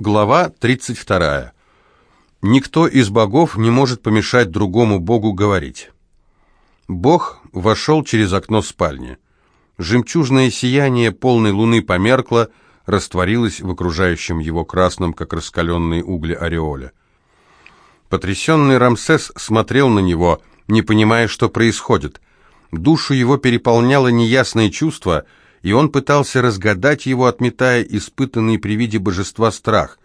Глава 32. Никто из богов не может помешать другому богу говорить. Бог вошел через окно спальни. Жемчужное сияние полной луны померкло, растворилось в окружающем его красном, как раскаленные угли ореоле. Потрясенный Рамсес смотрел на него, не понимая, что происходит. Душу его переполняло неясное чувство — и он пытался разгадать его, отметая испытанный при виде божества страх.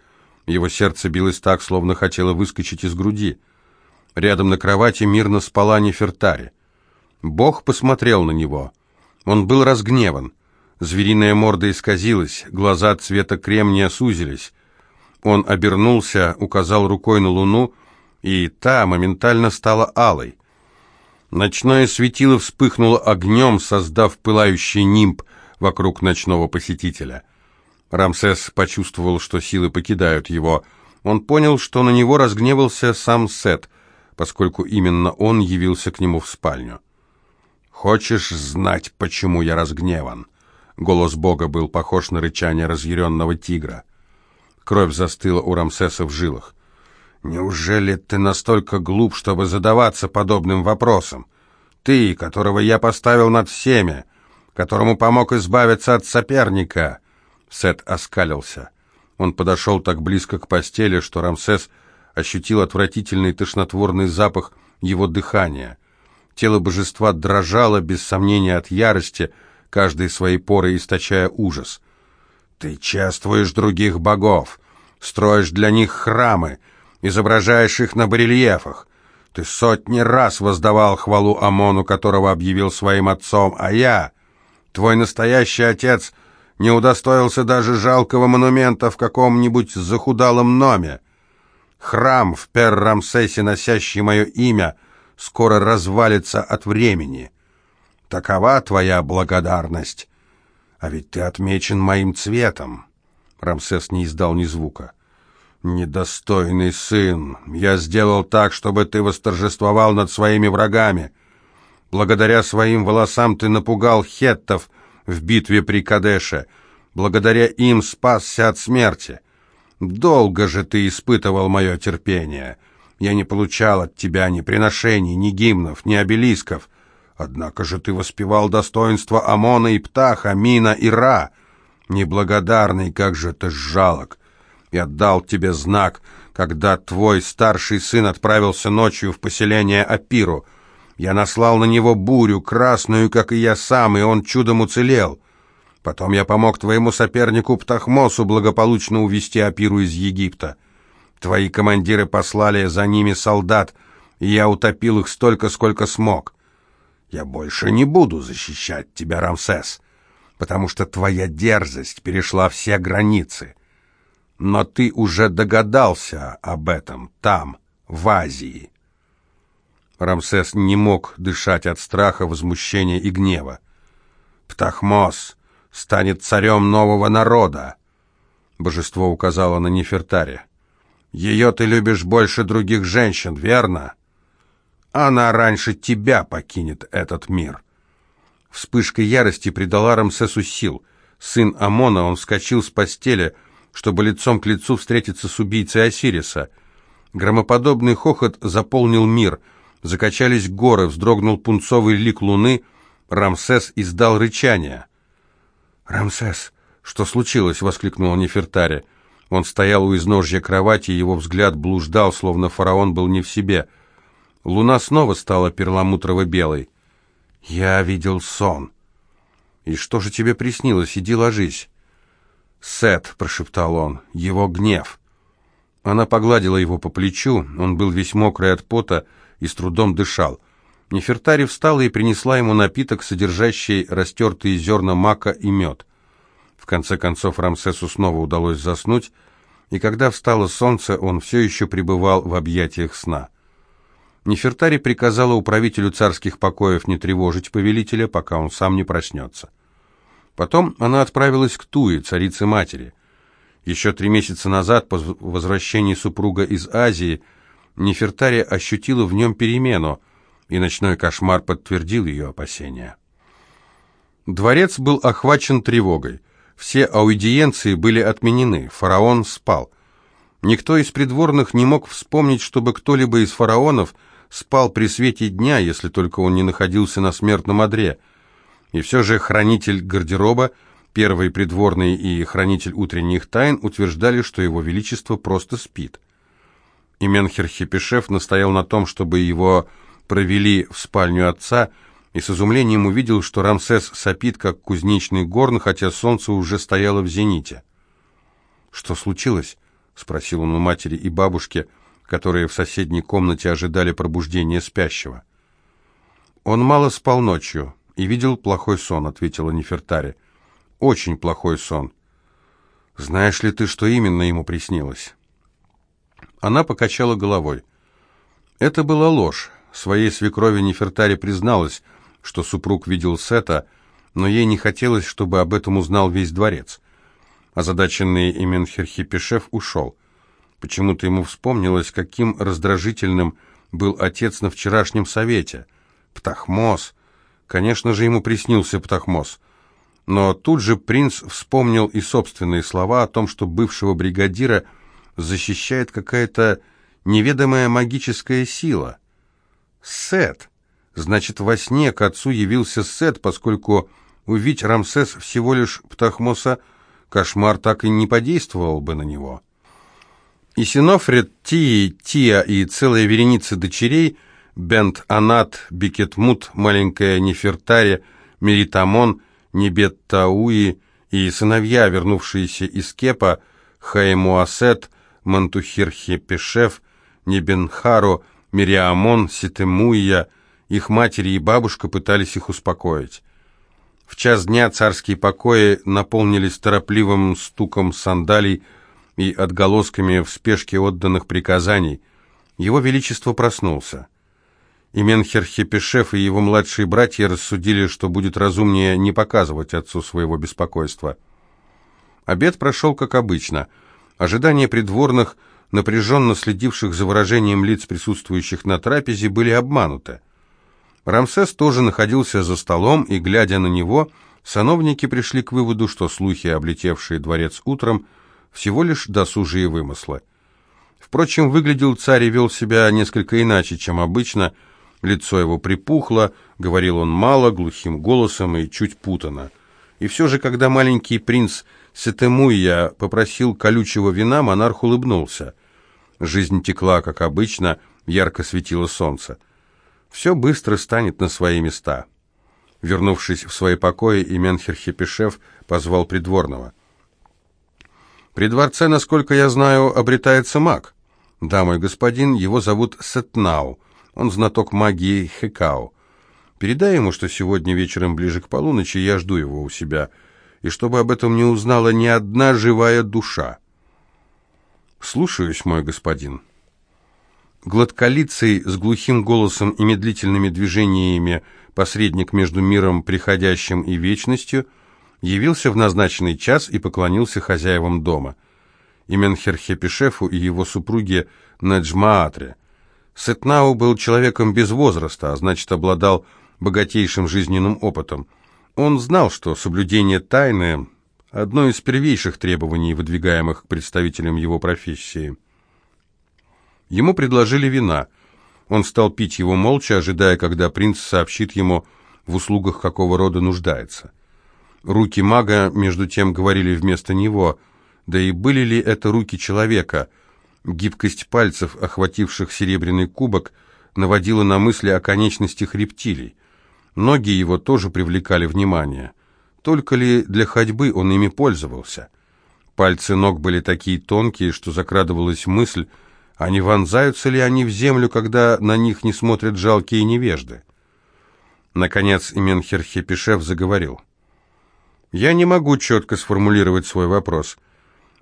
Его сердце билось так, словно хотело выскочить из груди. Рядом на кровати мирно спала Нефертари. Бог посмотрел на него. Он был разгневан. Звериная морда исказилась, глаза цвета кремния сузились. Он обернулся, указал рукой на луну, и та моментально стала алой. Ночное светило вспыхнуло огнем, создав пылающий нимб, вокруг ночного посетителя. Рамсес почувствовал, что силы покидают его. Он понял, что на него разгневался сам Сет, поскольку именно он явился к нему в спальню. «Хочешь знать, почему я разгневан?» Голос Бога был похож на рычание разъяренного тигра. Кровь застыла у Рамсеса в жилах. «Неужели ты настолько глуп, чтобы задаваться подобным вопросом? Ты, которого я поставил над всеми, которому помог избавиться от соперника. Сет оскалился. Он подошел так близко к постели, что Рамсес ощутил отвратительный тошнотворный запах его дыхания. Тело божества дрожало, без сомнения, от ярости, каждой своей порой источая ужас. «Ты чествуешь других богов, строишь для них храмы, изображаешь их на барельефах. Ты сотни раз воздавал хвалу Амону, которого объявил своим отцом, а я...» Твой настоящий отец не удостоился даже жалкого монумента в каком-нибудь захудалом номе. Храм в Пер-Рамсесе, носящий мое имя, скоро развалится от времени. Такова твоя благодарность. А ведь ты отмечен моим цветом. Рамсес не издал ни звука. «Недостойный сын, я сделал так, чтобы ты восторжествовал над своими врагами. Благодаря своим волосам ты напугал хеттов в битве при Кадеше. Благодаря им спасся от смерти. Долго же ты испытывал мое терпение. Я не получал от тебя ни приношений, ни гимнов, ни обелисков. Однако же ты воспевал достоинство Амона и Птаха, Мина и Ра. Неблагодарный, как же ты жалок. Я дал тебе знак, когда твой старший сын отправился ночью в поселение Апиру — я наслал на него бурю, красную, как и я сам, и он чудом уцелел. Потом я помог твоему сопернику Птахмосу благополучно увести Апиру из Египта. Твои командиры послали за ними солдат, и я утопил их столько, сколько смог. Я больше не буду защищать тебя, Рамсес, потому что твоя дерзость перешла все границы. Но ты уже догадался об этом там, в Азии». Рамсес не мог дышать от страха, возмущения и гнева. «Птахмос станет царем нового народа!» Божество указало на Нефертари. «Ее ты любишь больше других женщин, верно? Она раньше тебя покинет этот мир». Вспышка ярости придала Рамсесу сил. Сын Амона, он вскочил с постели, чтобы лицом к лицу встретиться с убийцей Осириса. Громоподобный хохот заполнил мир — Закачались горы, вздрогнул пунцовый лик луны. Рамсес издал рычание. «Рамсес, что случилось?» — воскликнула Нефертари. Он стоял у изножья кровати, его взгляд блуждал, словно фараон был не в себе. Луна снова стала перламутрово-белой. «Я видел сон». «И что же тебе приснилось? Иди ложись». «Сет», — прошептал он, — «его гнев». Она погладила его по плечу, он был весь мокрый от пота, и с трудом дышал. Нефертари встала и принесла ему напиток, содержащий растертые зерна мака и мед. В конце концов Рамсесу снова удалось заснуть, и когда встало солнце, он все еще пребывал в объятиях сна. Нефертари приказала управителю царских покоев не тревожить повелителя, пока он сам не проснется. Потом она отправилась к Туе, царице-матери. Еще три месяца назад, по возвращении супруга из Азии, Нефертари ощутила в нем перемену, и ночной кошмар подтвердил ее опасения. Дворец был охвачен тревогой. Все аудиенции были отменены, фараон спал. Никто из придворных не мог вспомнить, чтобы кто-либо из фараонов спал при свете дня, если только он не находился на смертном одре. И все же хранитель гардероба, первый придворный и хранитель утренних тайн утверждали, что его величество просто спит. И Менхер-Хепишев настоял на том, чтобы его провели в спальню отца, и с изумлением увидел, что Рамсес сопит, как кузнечный горн, хотя солнце уже стояло в зените. «Что случилось?» — спросил он у матери и бабушки, которые в соседней комнате ожидали пробуждения спящего. «Он мало спал ночью и видел плохой сон», — ответила Нефертари. «Очень плохой сон. Знаешь ли ты, что именно ему приснилось?» Она покачала головой. Это была ложь. Своей свекрови Нефертари призналась, что супруг видел Сета, но ей не хотелось, чтобы об этом узнал весь дворец. Озадаченный Именхерхипешев ушел. Почему-то ему вспомнилось, каким раздражительным был отец на вчерашнем совете. Птахмос. Конечно же, ему приснился Птахмос. Но тут же принц вспомнил и собственные слова о том, что бывшего бригадира защищает какая-то неведомая магическая сила. Сет. Значит, во сне к отцу явился Сет, поскольку увидь Рамсес всего лишь Птахмоса кошмар так и не подействовал бы на него. Исинофрет, Тии, Тия и целая вереница дочерей, Бент-Анат, Бикетмут, маленькая Нефертари, Меритамон, Небеттауи и сыновья, вернувшиеся из Кепа, Хаемуасет, Монтухерхепешев, Небенхару, Мериамон, Ситемуия, их матери и бабушка пытались их успокоить. В час дня царские покои наполнились торопливым стуком сандалий и отголосками в спешке отданных приказаний. Его Величество проснулся. Аменхерхепешев и его младшие братья рассудили, что будет разумнее не показывать отцу своего беспокойства. Обед прошел как обычно. Ожидания придворных, напряженно следивших за выражением лиц присутствующих на трапезе, были обмануты. Рамсес тоже находился за столом, и, глядя на него, сановники пришли к выводу, что слухи, облетевшие дворец утром, всего лишь досужие вымыслы. Впрочем, выглядел царь и вел себя несколько иначе, чем обычно. Лицо его припухло, говорил он мало, глухим голосом и чуть путано. И все же, когда маленький принц Сетемуя попросил колючего вина, монарх улыбнулся. Жизнь текла, как обычно, ярко светило солнце все быстро станет на свои места. Вернувшись в свои покои, Именхер Хепишев позвал придворного. «При дворце, насколько я знаю, обретается маг. Да, мой господин, его зовут Сетнау. Он знаток магии Хекао. Передай ему, что сегодня вечером ближе к полуночи я жду его у себя, и чтобы об этом не узнала ни одна живая душа». «Слушаюсь, мой господин». Гладколицый, с глухим голосом и медлительными движениями посредник между миром приходящим и вечностью, явился в назначенный час и поклонился хозяевам дома. Именхер Хепишефу и его супруге Наджмаатре. Сетнау был человеком без возраста, а значит, обладал богатейшим жизненным опытом. Он знал, что соблюдение тайны – одно из первейших требований, выдвигаемых представителям его профессии – Ему предложили вина. Он стал пить его молча, ожидая, когда принц сообщит ему, в услугах какого рода нуждается. Руки мага, между тем, говорили вместо него, да и были ли это руки человека? Гибкость пальцев, охвативших серебряный кубок, наводила на мысли о конечностях рептилий. Ноги его тоже привлекали внимание. Только ли для ходьбы он ими пользовался? Пальцы ног были такие тонкие, что закрадывалась мысль, а не вонзаются ли они в землю, когда на них не смотрят жалкие невежды? Наконец Именхер Хепишев заговорил. «Я не могу четко сформулировать свой вопрос.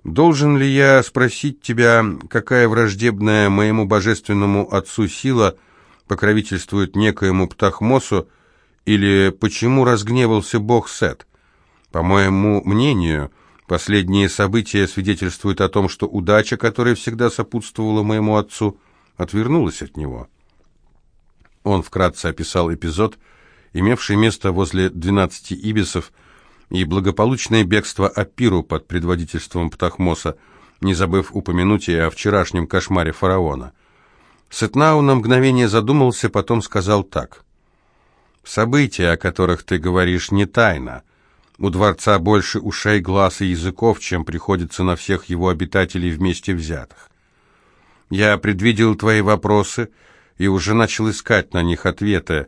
Должен ли я спросить тебя, какая враждебная моему божественному отцу сила покровительствует некоему Птахмосу, или почему разгневался бог Сет? По моему мнению, Последние события свидетельствуют о том, что удача, которая всегда сопутствовала моему отцу, отвернулась от него. Он вкратце описал эпизод, имевший место возле двенадцати ибисов, и благополучное бегство Апиру под предводительством Птахмоса, не забыв упомянуть и о вчерашнем кошмаре фараона. Сетнау на мгновение задумался, потом сказал так. «События, о которых ты говоришь, не тайна. У дворца больше ушей, глаз и языков, чем приходится на всех его обитателей вместе взятых. Я предвидел твои вопросы и уже начал искать на них ответы.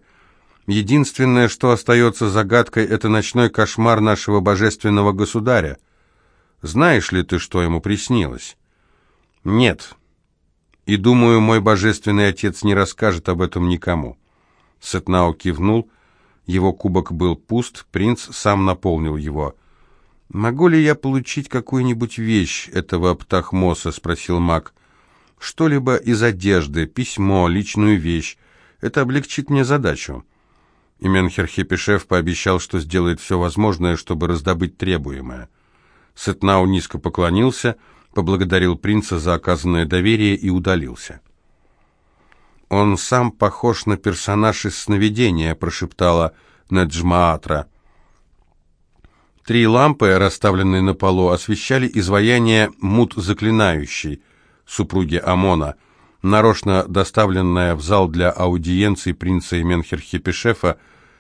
Единственное, что остается загадкой, это ночной кошмар нашего божественного государя. Знаешь ли ты, что ему приснилось? Нет. И думаю, мой божественный отец не расскажет об этом никому. Сетнау кивнул. Его кубок был пуст, принц сам наполнил его. «Могу ли я получить какую-нибудь вещь этого Птахмоса?» — спросил маг. «Что-либо из одежды, письмо, личную вещь. Это облегчит мне задачу». И Менхер пообещал, что сделает все возможное, чтобы раздобыть требуемое. Сетнау низко поклонился, поблагодарил принца за оказанное доверие и удалился. «Он сам похож на персонаж из сновидения», — прошептала Неджмаатра. Три лампы, расставленные на полу, освещали изваяние Мут-заклинающей, супруги Амона, нарочно доставленное в зал для аудиенции принца Менхерхепешефа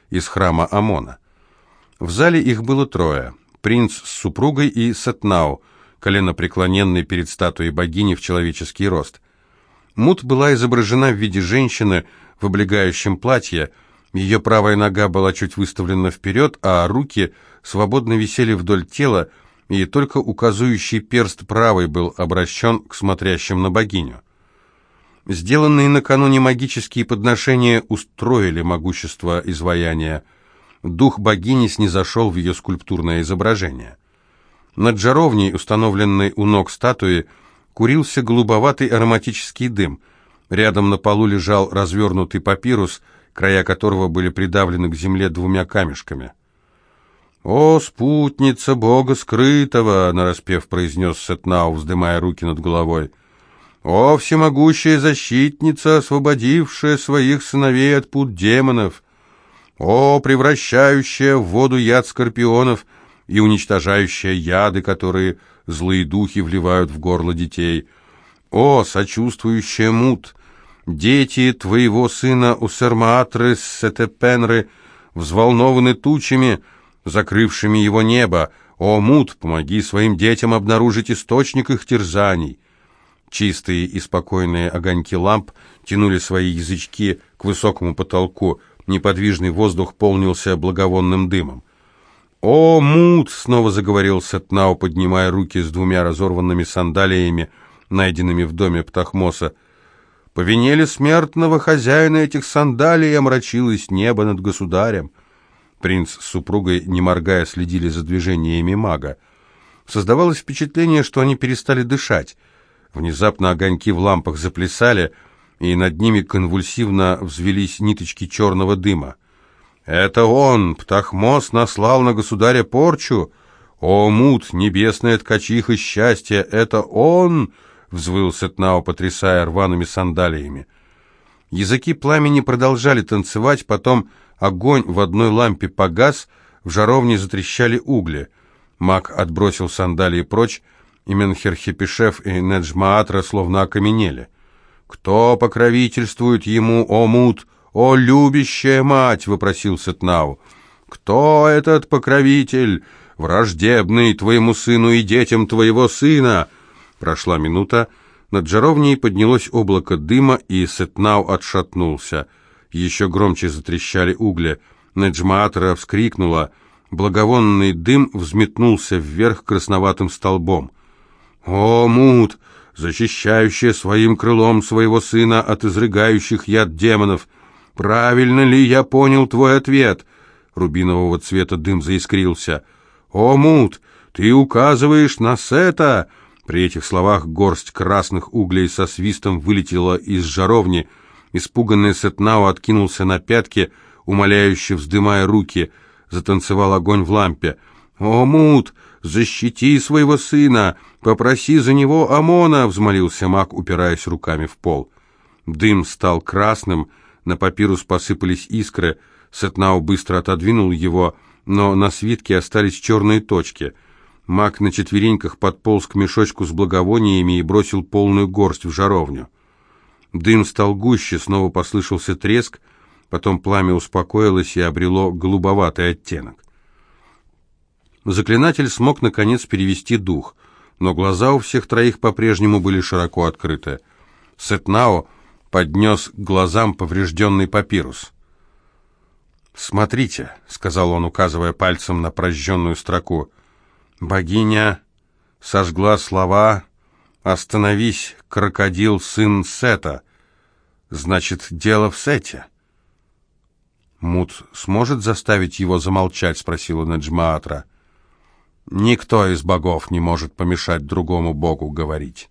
из храма Амона. В зале их было трое принц с супругой и Сетнау, коленопреклоненный перед статуей богини в человеческий рост. Мут была изображена в виде женщины в облегающем платье, ее правая нога была чуть выставлена вперед, а руки свободно висели вдоль тела, и только указующий перст правой был обращен к смотрящим на богиню. Сделанные накануне магические подношения устроили могущество изваяния – дух богини снизошел в ее скульптурное изображение. Над жаровней, установленной у ног статуи, курился голубоватый ароматический дым. Рядом на полу лежал развернутый папирус, края которого были придавлены к земле двумя камешками. «О, спутница Бога скрытого!» — нараспев произнес Сетнау, вздымая руки над головой. «О, всемогущая защитница, освободившая своих сыновей от пут демонов!» О, превращающая в воду яд скорпионов и уничтожающая яды, которые злые духи вливают в горло детей. О, сочувствующая мут, дети твоего сына Усермаатры Сетепенры взволнованы тучами, закрывшими его небо. О, мут, помоги своим детям обнаружить источник их терзаний. Чистые и спокойные огоньки ламп тянули свои язычки к высокому потолку, Неподвижный воздух полнился благовонным дымом. «О, Мут!» — снова заговорил Сетнау, поднимая руки с двумя разорванными сандалиями, найденными в доме Птахмоса. «По вине смертного хозяина этих сандалий омрачилось небо над государем?» Принц с супругой, не моргая, следили за движениями мага. Создавалось впечатление, что они перестали дышать. Внезапно огоньки в лампах заплясали — и над ними конвульсивно взвелись ниточки черного дыма. «Это он, Птахмос, наслал на государя порчу! О, мут, небесная ткачиха счастья, это он!» — взвыл Сетнау, потрясая рваными сандалиями. Языки пламени продолжали танцевать, потом огонь в одной лампе погас, в жаровне затрещали угли. Маг отбросил сандалии прочь, и Менхерхепишев и Неджмаатра словно окаменели — «Кто покровительствует ему, о мут, о любящая мать?» — вопросил Сетнау. «Кто этот покровитель, враждебный твоему сыну и детям твоего сына?» Прошла минута, над жаровней поднялось облако дыма, и Сетнау отшатнулся. Еще громче затрещали угли. Неджмаатра вскрикнула. Благовонный дым взметнулся вверх красноватым столбом. «О, мут! защищающая своим крылом своего сына от изрыгающих яд демонов. Правильно ли я понял твой ответ?» Рубинового цвета дым заискрился. «О, Мут, ты указываешь на Сета!» При этих словах горсть красных углей со свистом вылетела из жаровни. Испуганный Сетнау откинулся на пятки, умоляюще вздымая руки. Затанцевал огонь в лампе. «О, Мут, защити своего сына! Попроси за него Амона!» — взмолился маг, упираясь руками в пол. Дым стал красным, на папирус посыпались искры. Сетнау быстро отодвинул его, но на свитке остались черные точки. Маг на четвереньках подполз к мешочку с благовониями и бросил полную горсть в жаровню. Дым стал гуще, снова послышался треск, потом пламя успокоилось и обрело голубоватый оттенок. Заклинатель смог, наконец, перевести дух, но глаза у всех троих по-прежнему были широко открыты. Сетнао поднес к глазам поврежденный папирус. «Смотрите», — сказал он, указывая пальцем на прожженную строку, — «богиня сожгла слова «Остановись, крокодил, сын Сета». Значит, дело в Сете». «Мут сможет заставить его замолчать?» — спросила Наджмаатра. «Никто из богов не может помешать другому богу говорить».